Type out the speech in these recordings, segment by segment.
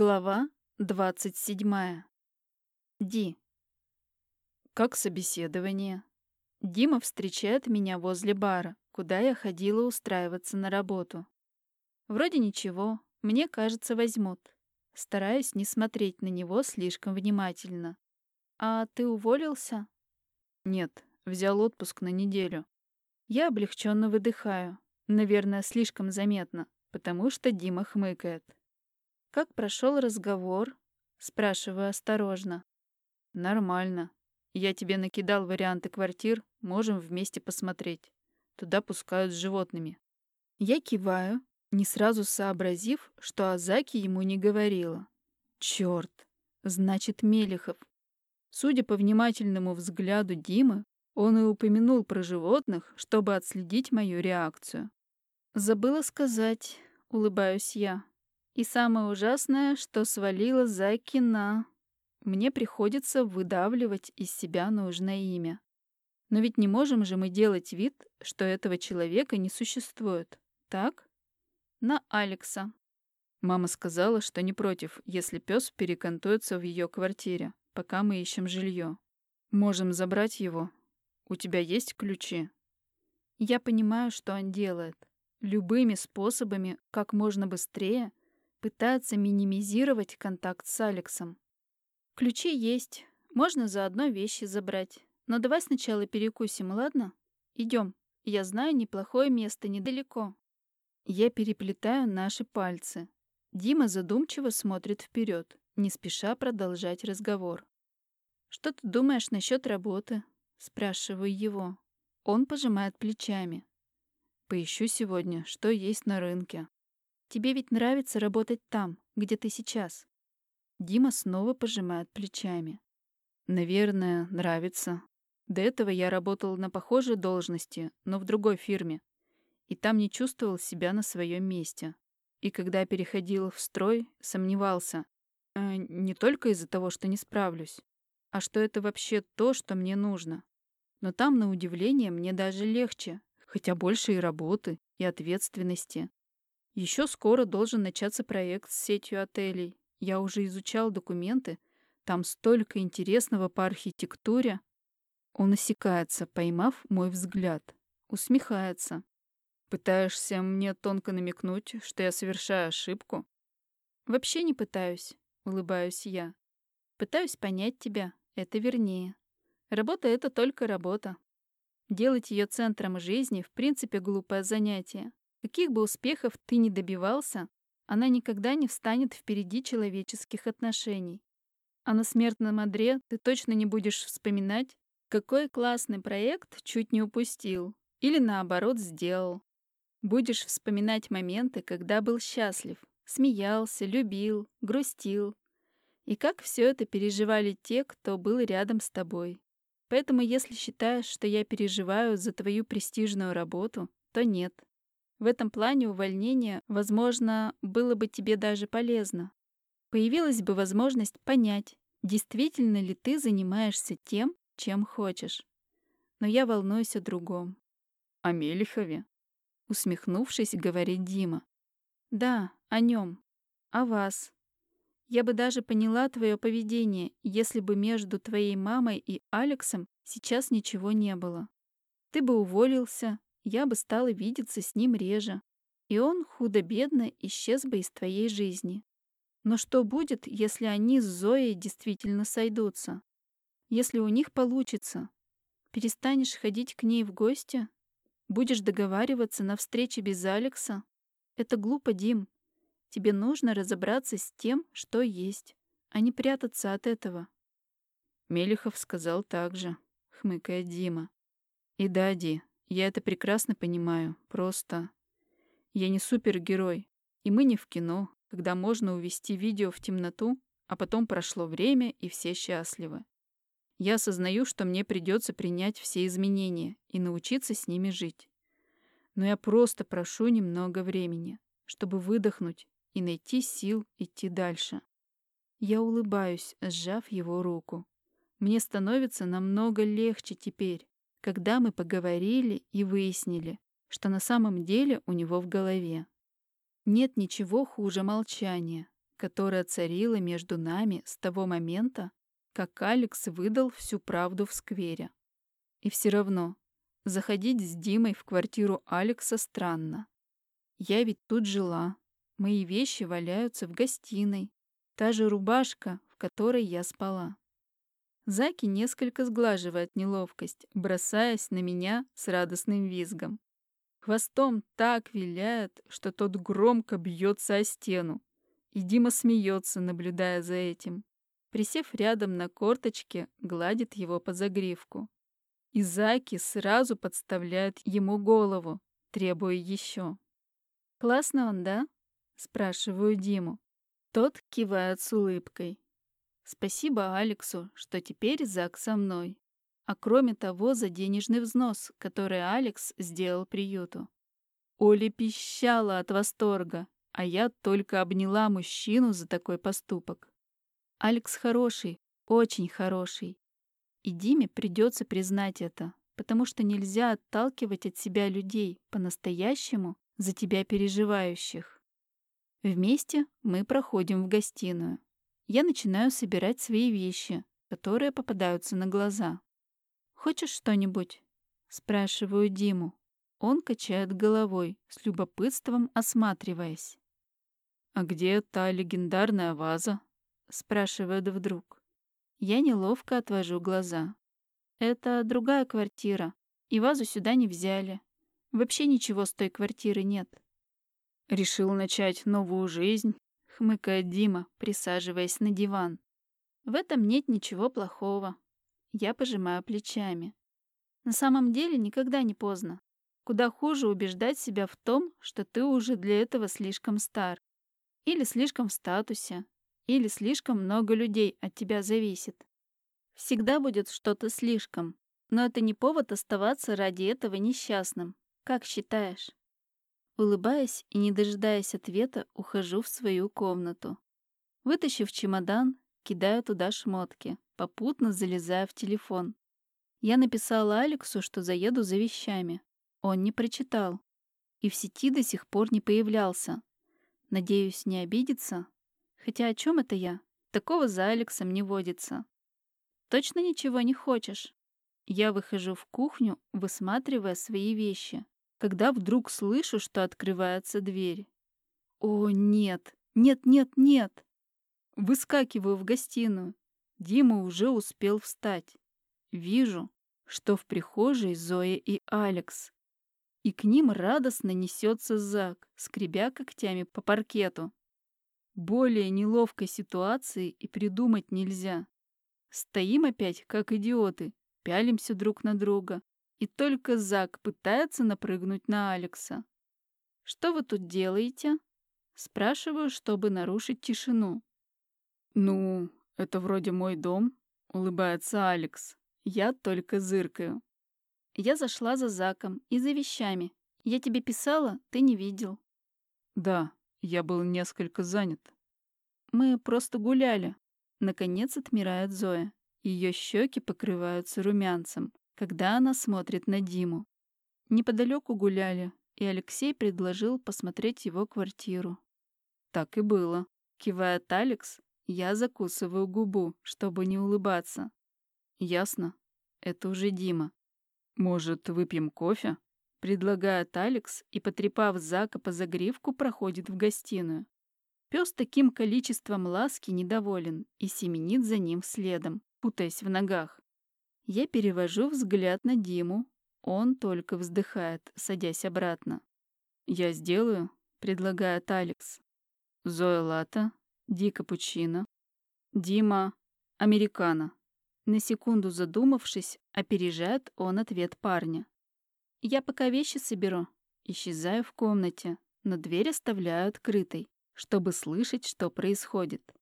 Глава 27. Ди. Как собеседование? Дима встречает меня возле бара, куда я ходила устраиваться на работу. Вроде ничего, мне кажется, возьмут. Стараюсь не смотреть на него слишком внимательно. А ты уволился? Нет, взял отпуск на неделю. Я облегченно выдыхаю. Наверное, слишком заметно, потому что Дима хмыкает. «Как прошел разговор?» — спрашиваю осторожно. «Нормально. Я тебе накидал варианты квартир, можем вместе посмотреть. Туда пускают с животными». Я киваю, не сразу сообразив, что Азаки ему не говорила. Черт, значит, Мелехов. Судя по внимательному взгляду Димы, он и упомянул про животных, чтобы отследить мою реакцию. «Забыла сказать», — улыбаюсь я. И самое ужасное, что свалила Заки на... Мне приходится выдавливать из себя нужное имя. Но ведь не можем же мы делать вид, что этого человека не существует. Так? На Алекса. Мама сказала, что не против, если пес перекантуется в ее квартире, пока мы ищем жилье. Можем забрать его. У тебя есть ключи? Я понимаю, что он делает. Любыми способами, как можно быстрее, пытается минимизировать контакт с Алексом. Ключи есть, можно заодно вещи забрать. Но давай сначала перекусим, ладно? Идем. Я знаю неплохое место недалеко. Я переплетаю наши пальцы. Дима задумчиво смотрит вперед, не спеша продолжать разговор. «Что ты думаешь насчет работы?» Спрашиваю его. Он пожимает плечами. «Поищу сегодня, что есть на рынке». Тебе ведь нравится работать там, где ты сейчас. Дима снова пожимает плечами. Наверное, нравится. До этого я работал на похожей должности, но в другой фирме. И там не чувствовал себя на своем месте. И когда переходил в строй, сомневался. Э, не только из-за того, что не справлюсь, а что это вообще то, что мне нужно. Но там, на удивление, мне даже легче, хотя больше и работы, и ответственности. Еще скоро должен начаться проект с сетью отелей. Я уже изучал документы. Там столько интересного по архитектуре. Он осекается, поймав мой взгляд. Усмехается. Пытаешься мне тонко намекнуть, что я совершаю ошибку? Вообще не пытаюсь, улыбаюсь я. Пытаюсь понять тебя, это вернее. Работа — это только работа. Делать ее центром жизни, в принципе, глупое занятие. Каких бы успехов ты ни добивался, она никогда не встанет впереди человеческих отношений. А на смертном одре ты точно не будешь вспоминать, какой классный проект чуть не упустил или наоборот сделал. Будешь вспоминать моменты, когда был счастлив, смеялся, любил, грустил. И как все это переживали те, кто был рядом с тобой. Поэтому если считаешь, что я переживаю за твою престижную работу, то нет. В этом плане увольнение, возможно, было бы тебе даже полезно. Появилась бы возможность понять, действительно ли ты занимаешься тем, чем хочешь. Но я волнуюсь о другом. О Мелихове? Усмехнувшись, говорит Дима. Да, о нем. О вас. Я бы даже поняла твое поведение, если бы между твоей мамой и Алексом сейчас ничего не было. Ты бы уволился, я бы стала видеться с ним реже, и он худо-бедно исчез бы из твоей жизни. Но что будет, если они с Зоей действительно сойдутся? Если у них получится? Перестанешь ходить к ней в гости? Будешь договариваться на встрече без Алекса? Это глупо, Дим. Тебе нужно разобраться с тем, что есть, а не прятаться от этого. Мелехов сказал так же, хмыкая Дима. И да, Ди, я это прекрасно понимаю, просто... Я не супергерой, и мы не в кино, когда можно увести видео в темноту, а потом прошло время, и все счастливы. Я осознаю, что мне придется принять все изменения и научиться с ними жить. Но я просто прошу немного времени, чтобы выдохнуть и найти сил идти дальше. Я улыбаюсь, сжав его руку. Мне становится намного легче теперь, когда мы поговорили и выяснили, что на самом деле у него в голове. Нет ничего хуже молчания, которая царила между нами с того момента, как Алекс выдал всю правду в сквере. И все равно, заходить с Димой в квартиру Алекса странно. Я ведь тут жила. Мои вещи валяются в гостиной. Та же рубашка, в которой я спала. Заки несколько сглаживает неловкость, бросаясь на меня с радостным визгом. Хвостом так виляет, что тот громко бьется о стену. И Дима смеется, наблюдая за этим. Присев рядом на корточке, гладит его по загривку. И Заки сразу подставляет ему голову, требуя еще. «Классно он, да?» — спрашиваю Диму. Тот кивает с улыбкой. Спасибо Алексу, что теперь Зак со мной. А кроме того, за денежный взнос, который Алекс сделал приюту. Оля пищала от восторга, а я только обняла мужчину за такой поступок. Алекс хороший, очень хороший. И Диме придется признать это, потому что нельзя отталкивать от себя людей по-настоящему за тебя переживающих. Вместе мы проходим в гостиную я начинаю собирать свои вещи, которые попадаются на глаза. «Хочешь что-нибудь?» — спрашиваю Диму. Он качает головой, с любопытством осматриваясь. «А где та легендарная ваза?» — спрашивает вдруг. Я неловко отвожу глаза. «Это другая квартира, и вазу сюда не взяли. Вообще ничего с той квартиры нет». «Решил начать новую жизнь хмыкает Дима, присаживаясь на диван. В этом нет ничего плохого. Я пожимаю плечами. На самом деле никогда не поздно. Куда хуже убеждать себя в том, что ты уже для этого слишком стар. Или слишком в статусе. Или слишком много людей от тебя зависит. Всегда будет что-то слишком. Но это не повод оставаться ради этого несчастным. Как считаешь? Улыбаясь и не дожидаясь ответа, ухожу в свою комнату. Вытащив чемодан, кидаю туда шмотки, попутно залезая в телефон. Я написала Алексу, что заеду за вещами. Он не прочитал. И в сети до сих пор не появлялся. Надеюсь, не обидится. Хотя о чем это я? Такого за Алексом не водится. Точно ничего не хочешь? Я выхожу в кухню, высматривая свои вещи когда вдруг слышу, что открывается дверь. О, нет, нет, нет, нет. Выскакиваю в гостиную. Дима уже успел встать. Вижу, что в прихожей Зоя и Алекс. И к ним радостно несется Зак, скребя когтями по паркету. Более неловкой ситуации и придумать нельзя. Стоим опять, как идиоты, пялимся друг на друга, и только Зак пытается напрыгнуть на Алекса. «Что вы тут делаете?» Спрашиваю, чтобы нарушить тишину. «Ну, это вроде мой дом», — улыбается Алекс. Я только зыркаю. Я зашла за Заком и за вещами. Я тебе писала, ты не видел. Да, я был несколько занят. Мы просто гуляли. Наконец отмирает Зоя. Ее щеки покрываются румянцем когда она смотрит на Диму. Неподалеку гуляли, и Алексей предложил посмотреть его квартиру. Так и было. Кивает Алекс, я закусываю губу, чтобы не улыбаться. Ясно. Это уже Дима. Может, выпьем кофе? Предлагает Алекс и, потрепав Зака по загривку, проходит в гостиную. Пес таким количеством ласки недоволен и семенит за ним следом, путаясь в ногах. Я перевожу взгляд на Диму. Он только вздыхает, садясь обратно. «Я сделаю», — предлагает Алекс. «Зоя Лата, Ди Капучино, Дима Американо». На секунду задумавшись, опережает он ответ парня. «Я пока вещи соберу». Исчезаю в комнате, но дверь оставляю открытой, чтобы слышать, что происходит.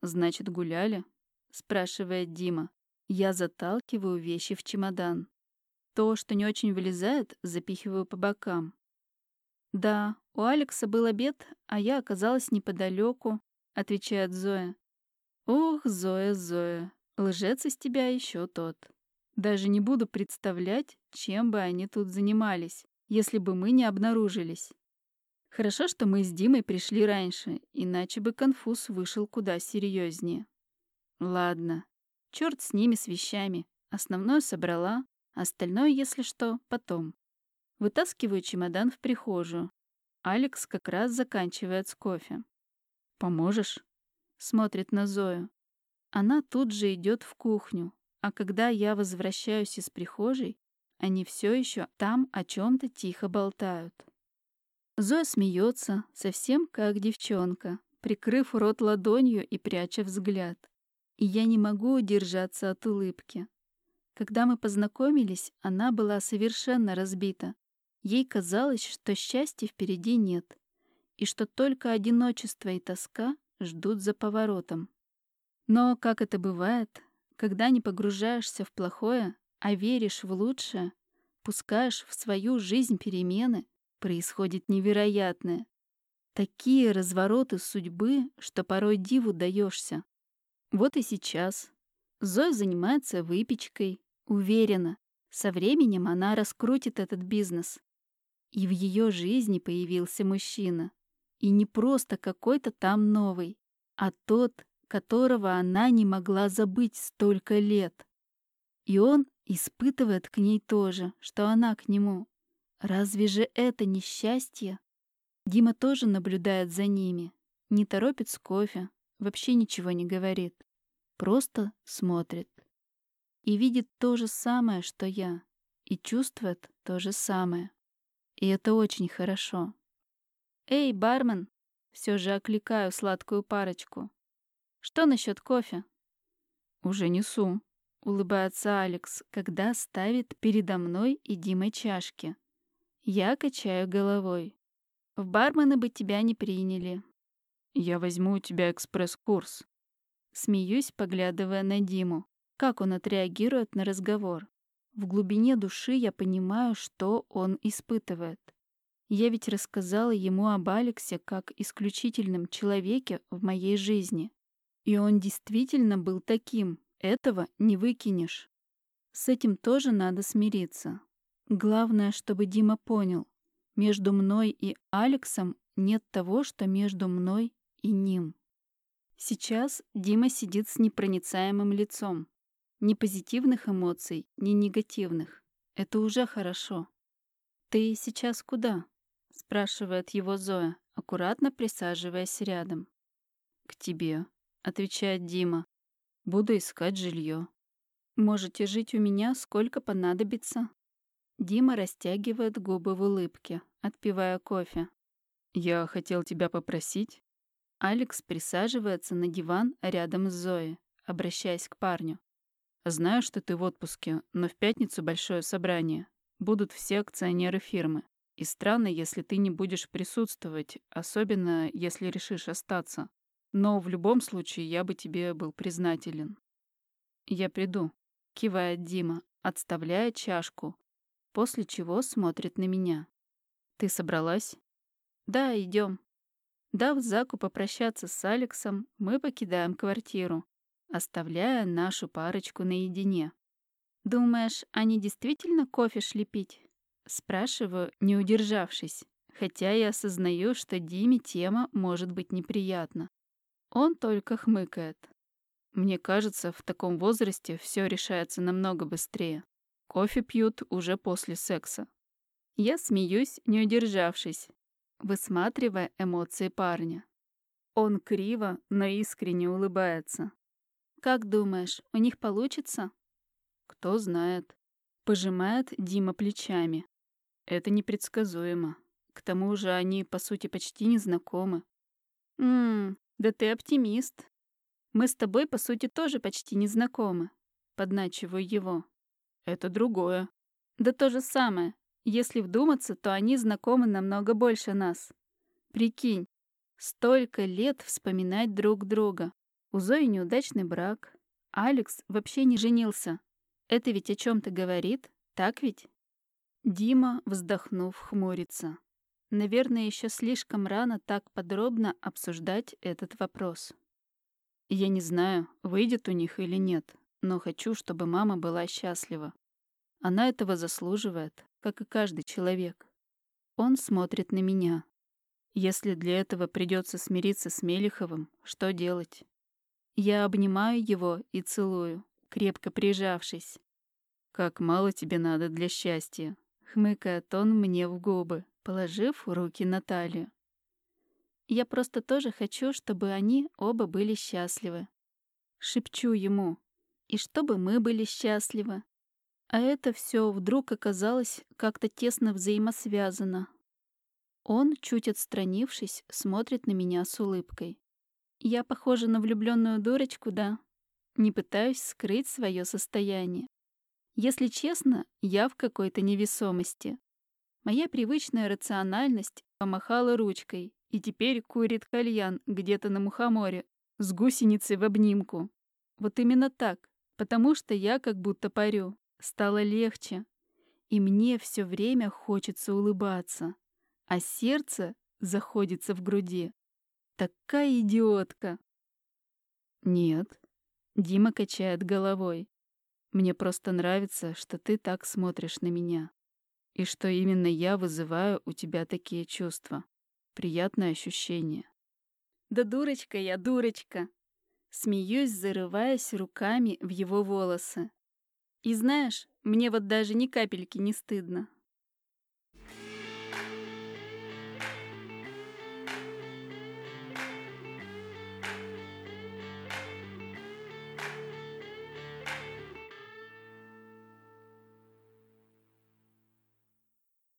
«Значит, гуляли?» — спрашивает Дима. Я заталкиваю вещи в чемодан. То, что не очень вылезает, запихиваю по бокам. «Да, у Алекса был обед, а я оказалась неподалеку», — отвечает Зоя. «Ох, Зоя, Зоя, лжец из тебя еще тот. Даже не буду представлять, чем бы они тут занимались, если бы мы не обнаружились. Хорошо, что мы с Димой пришли раньше, иначе бы конфуз вышел куда серьезнее. Ладно, черт с ними, с вещами. Основное собрала, остальное, если что, потом. Вытаскиваю чемодан в прихожую. Алекс как раз заканчивает с кофе. «Поможешь?» Смотрит на Зою. Она тут же идет в кухню, а когда я возвращаюсь из прихожей, они все еще там о чем-то тихо болтают. Зоя смеется, совсем как девчонка, прикрыв рот ладонью и пряча взгляд. И я не могу удержаться от улыбки. Когда мы познакомились, она была совершенно разбита. Ей казалось, что счастья впереди нет, и что только одиночество и тоска ждут за поворотом. Но, как это бывает, когда не погружаешься в плохое, а веришь в лучшее, пускаешь в свою жизнь перемены, происходит невероятное. Такие развороты судьбы, что порой диву даешься. Вот и сейчас. Зоя занимается выпечкой, уверена, со временем она раскрутит этот бизнес. И в ее жизни появился мужчина. И не просто какой-то там новый, а тот, которого она не могла забыть столько лет. И он испытывает к ней то же, что она к нему. Разве же это не счастье? Дима тоже наблюдает за ними, не торопит с кофе, вообще ничего не говорит, просто смотрит. И видит то же самое, что я, и чувствует то же самое. И это очень хорошо. «Эй, бармен!» Все же окликаю сладкую парочку. «Что насчет кофе?» «Уже несу», — улыбается Алекс, когда ставит передо мной и Димой чашки. Я качаю головой. «В бармены бы тебя не приняли». «Я возьму у тебя экспресс-курс». Смеюсь, поглядывая на Диму. Как он отреагирует на разговор? В глубине души я понимаю, что он испытывает. Я ведь рассказала ему об Алексе как исключительном человеке в моей жизни. И он действительно был таким. Этого не выкинешь. С этим тоже надо смириться. Главное, чтобы Дима понял. Между мной и Алексом нет того, что между мной и ним. Сейчас Дима сидит с непроницаемым лицом. Ни позитивных эмоций, ни негативных. Это уже хорошо. «Ты сейчас куда?» — спрашивает его Зоя, аккуратно присаживаясь рядом. «К тебе», — отвечает Дима. «Буду искать жилье. Можете жить у меня, сколько понадобится». Дима растягивает губы в улыбке, отпивая кофе. «Я хотел тебя попросить». Алекс присаживается на диван рядом с Зоей, обращаясь к парню. «Знаю, что ты в отпуске, но в пятницу большое собрание. Будут все акционеры фирмы. И странно, если ты не будешь присутствовать, особенно если решишь остаться. Но в любом случае я бы тебе был признателен. Я приду, кивает Дима, отставляя чашку, после чего смотрит на меня. Ты собралась? Да, идем. Дав Заку попрощаться с Алексом, мы покидаем квартиру, оставляя нашу парочку наедине. Думаешь, они действительно кофе шли пить? Спрашиваю, не удержавшись, хотя я осознаю, что Диме тема может быть неприятна. Он только хмыкает. Мне кажется, в таком возрасте все решается намного быстрее. Кофе пьют уже после секса. Я смеюсь, не удержавшись, высматривая эмоции парня. Он криво, но искренне улыбается. «Как думаешь, у них получится?» «Кто знает». Пожимает Дима плечами. Это непредсказуемо. К тому же они, по сути, почти не знакомы. «Ммм, да ты оптимист. Мы с тобой, по сути, тоже почти не знакомы». Подначиваю его. «Это другое». «Да то же самое. Если вдуматься, то они знакомы намного больше нас. Прикинь, столько лет вспоминать друг друга. У Зои неудачный брак. Алекс вообще не женился. Это ведь о чем то говорит, так ведь?» Дима, вздохнув, хмурится. Наверное, еще слишком рано так подробно обсуждать этот вопрос. Я не знаю, выйдет у них или нет, но хочу, чтобы мама была счастлива. Она этого заслуживает, как и каждый человек. Он смотрит на меня. Если для этого придется смириться с Мелиховым, что делать? Я обнимаю его и целую, крепко прижавшись. «Как мало тебе надо для счастья», — хмыкает он мне в губы, положив руки на талию. Я просто тоже хочу, чтобы они оба были счастливы. Шепчу ему. И чтобы мы были счастливы. А это все вдруг оказалось как-то тесно взаимосвязано. Он, чуть отстранившись, смотрит на меня с улыбкой. Я похожа на влюбленную дурочку, да? Не пытаюсь скрыть свое состояние. Если честно, я в какой-то невесомости. Моя привычная рациональность помахала ручкой и теперь курит кальян где-то на мухоморе с гусеницей в обнимку. Вот именно так, потому что я как будто парю. Стало легче. И мне все время хочется улыбаться. А сердце заходится в груди. Такая идиотка. Нет. Дима качает головой. Мне просто нравится, что ты так смотришь на меня. И что именно я вызываю у тебя такие чувства. Приятное ощущение. Да дурочка я, дурочка. Смеюсь, зарываясь руками в его волосы. И знаешь, мне вот даже ни капельки не стыдно.